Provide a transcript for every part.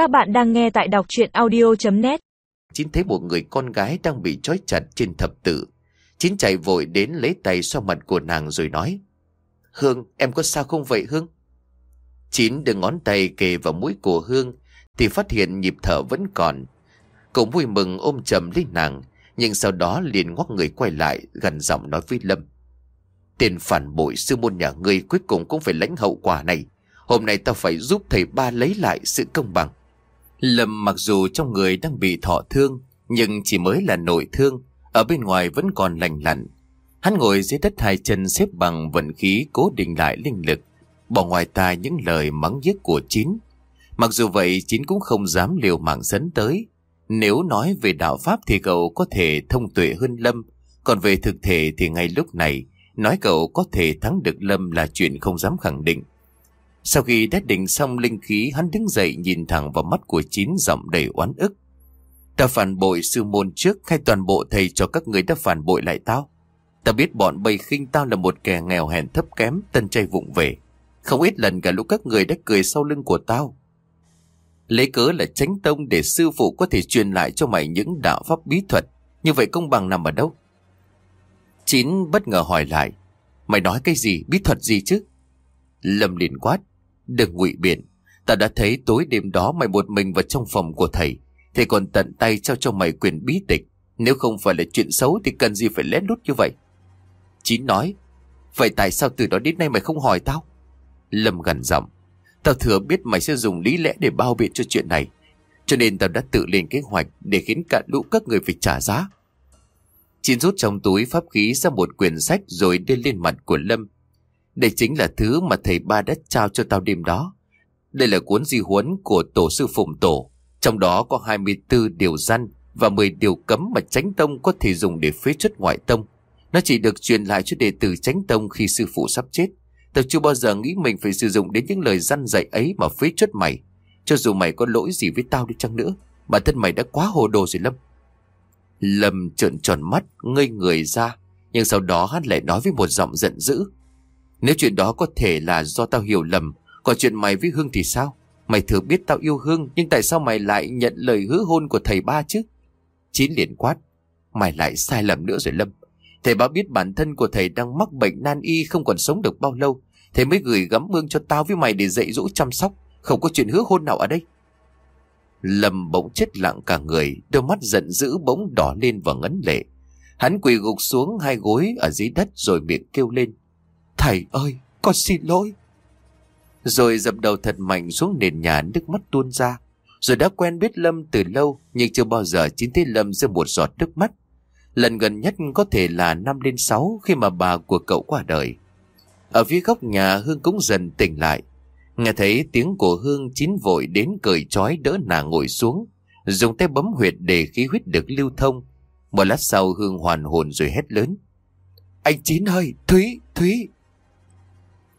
Các bạn đang nghe tại đọc chuyện audio.net Chín thấy một người con gái đang bị trói chặt trên thập tử Chín chạy vội đến lấy tay xoa mặt của nàng rồi nói. Hương, em có sao không vậy Hương? Chín đưa ngón tay kề vào mũi của Hương thì phát hiện nhịp thở vẫn còn. Cậu vui mừng ôm chầm lấy nàng nhưng sau đó liền ngoắc người quay lại gần giọng nói với Lâm. Tiền phản bội sư môn nhà ngươi cuối cùng cũng phải lãnh hậu quả này. Hôm nay ta phải giúp thầy ba lấy lại sự công bằng. Lâm mặc dù trong người đang bị thọ thương, nhưng chỉ mới là nội thương, ở bên ngoài vẫn còn lành lặn. Hắn ngồi dưới đất hai chân xếp bằng vận khí cố định lại linh lực, bỏ ngoài tai những lời mắng giết của Chín. Mặc dù vậy, Chín cũng không dám liều mạng dẫn tới. Nếu nói về đạo Pháp thì cậu có thể thông tuệ hơn Lâm, còn về thực thể thì ngay lúc này, nói cậu có thể thắng được Lâm là chuyện không dám khẳng định. Sau khi đã định xong linh khí hắn đứng dậy nhìn thẳng vào mắt của chín giọng đầy oán ức. Ta phản bội sư môn trước hay toàn bộ thầy cho các người đã phản bội lại tao? Ta biết bọn bầy khinh tao là một kẻ nghèo hèn thấp kém, tân chay vụng về. Không ít lần cả lúc các người đã cười sau lưng của tao. Lấy cớ là tránh tông để sư phụ có thể truyền lại cho mày những đạo pháp bí thuật. Như vậy công bằng nằm ở đâu? Chín bất ngờ hỏi lại. Mày nói cái gì, bí thuật gì chứ? Lâm liền quát. Đừng ngụy biện. Ta đã thấy tối đêm đó mày một mình vào trong phòng của thầy. Thầy còn tận tay trao cho mày quyền bí tịch. Nếu không phải là chuyện xấu thì cần gì phải lén lút như vậy. Chín nói. Vậy tại sao từ đó đến nay mày không hỏi tao? Lâm gần giọng. Tao thừa biết mày sẽ dùng lý lẽ để bao biện cho chuyện này. Cho nên tao đã tự lên kế hoạch để khiến cả lũ các người phải trả giá. Chín rút trong túi pháp khí ra một quyển sách rồi đưa lên mặt của Lâm. Đây chính là thứ mà thầy ba đã trao cho tao đêm đó. Đây là cuốn di huấn của tổ sư Phụng Tổ. Trong đó có 24 điều răn và 10 điều cấm mà tránh tông có thể dùng để phế chất ngoại tông. Nó chỉ được truyền lại cho đệ tử tránh tông khi sư phụ sắp chết. Tao chưa bao giờ nghĩ mình phải sử dụng đến những lời răn dạy ấy mà phế chất mày. Cho dù mày có lỗi gì với tao đi chăng nữa. Bản thân mày đã quá hồ đồ rồi Lâm. Lâm trợn tròn mắt, ngây người ra. Nhưng sau đó hắn lại nói với một giọng giận dữ. Nếu chuyện đó có thể là do tao hiểu lầm Còn chuyện mày với Hương thì sao? Mày thừa biết tao yêu Hương, Nhưng tại sao mày lại nhận lời hứa hôn của thầy ba chứ? Chín liền quát. Mày lại sai lầm nữa rồi, Lâm. Thầy ba biết bản thân của thầy đang mắc bệnh nan y Không còn sống được bao lâu, Thầy mới gửi gắm mương cho tao với mày để dạy dỗ chăm sóc. Không có chuyện hứa hôn nào ở đây. Lâm bỗng chết lặng cả người, Đôi mắt giận dữ bỗng đỏ lên và ngấn lệ. Hắn quỳ gục xuống hai gối ở dưới đất rồi miệng kêu lên. Thầy ơi, con xin lỗi. Rồi dập đầu thật mạnh xuống nền nhà nước mắt tuôn ra. Rồi đã quen biết Lâm từ lâu nhưng chưa bao giờ chính thấy Lâm rơi một giọt nước mắt. Lần gần nhất có thể là năm lên sáu khi mà bà của cậu qua đời. Ở phía góc nhà Hương cũng dần tỉnh lại. Nghe thấy tiếng của Hương chín vội đến cởi trói đỡ nàng ngồi xuống. Dùng tay bấm huyệt để khí huyết được lưu thông. Một lát sau Hương hoàn hồn rồi hét lớn. Anh Chín ơi, Thúy, Thúy,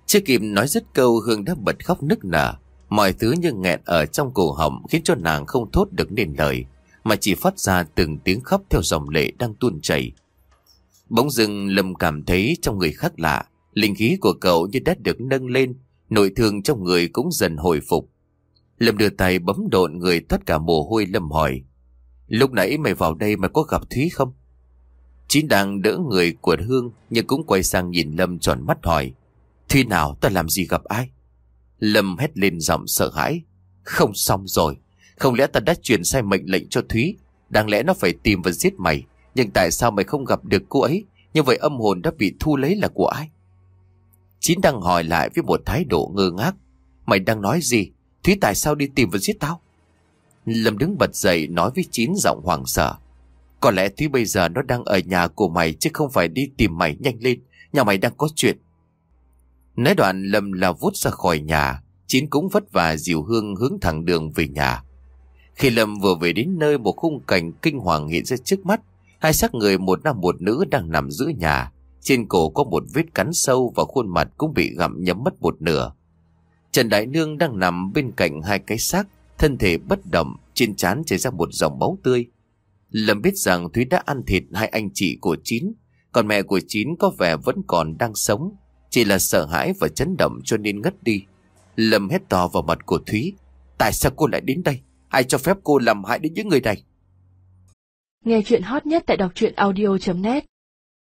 chưa kịp nói dứt câu Hương đã bật khóc nức nở. Mọi thứ như nghẹn ở trong cổ họng khiến cho nàng không thốt được nên lời, mà chỉ phát ra từng tiếng khóc theo dòng lệ đang tuôn chảy. Bỗng dưng Lâm cảm thấy trong người khác lạ, linh khí của cậu như đã được nâng lên, nội thương trong người cũng dần hồi phục. Lâm đưa tay bấm độn người tất cả mồ hôi Lâm hỏi. Lúc nãy mày vào đây mày có gặp Thúy không? Chín đang đỡ người của Hương nhưng cũng quay sang nhìn Lâm tròn mắt hỏi. Thế nào ta làm gì gặp ai? Lâm hét lên giọng sợ hãi. Không xong rồi. Không lẽ ta đã truyền sai mệnh lệnh cho Thúy? Đáng lẽ nó phải tìm và giết mày. Nhưng tại sao mày không gặp được cô ấy? Như vậy âm hồn đã bị thu lấy là của ai? Chín đang hỏi lại với một thái độ ngơ ngác. Mày đang nói gì? Thúy tại sao đi tìm và giết tao? Lâm đứng bật dậy nói với Chín giọng hoảng sợ. Có lẽ Thúy bây giờ nó đang ở nhà của mày chứ không phải đi tìm mày nhanh lên. Nhà mày đang có chuyện. Nói đoạn Lâm lao vút ra khỏi nhà, Chín cũng vất vả dìu hương hướng thẳng đường về nhà. Khi Lâm vừa về đến nơi một khung cảnh kinh hoàng hiện ra trước mắt, hai xác người một nam một nữ đang nằm giữa nhà. Trên cổ có một vết cắn sâu và khuôn mặt cũng bị gặm nhấm mất một nửa. Trần Đại Nương đang nằm bên cạnh hai cái xác, thân thể bất động, trên trán chảy ra một dòng máu tươi. Lâm biết rằng Thúy đã ăn thịt hai anh chị của Chín, còn mẹ của Chín có vẻ vẫn còn đang sống. Chỉ là sợ hãi và chấn động cho nên ngất đi. Lâm hét to vào mặt của Thúy. Tại sao cô lại đến đây? Ai cho phép cô làm hại đến những người này? Nghe chuyện hot nhất tại đọc truyện audio.net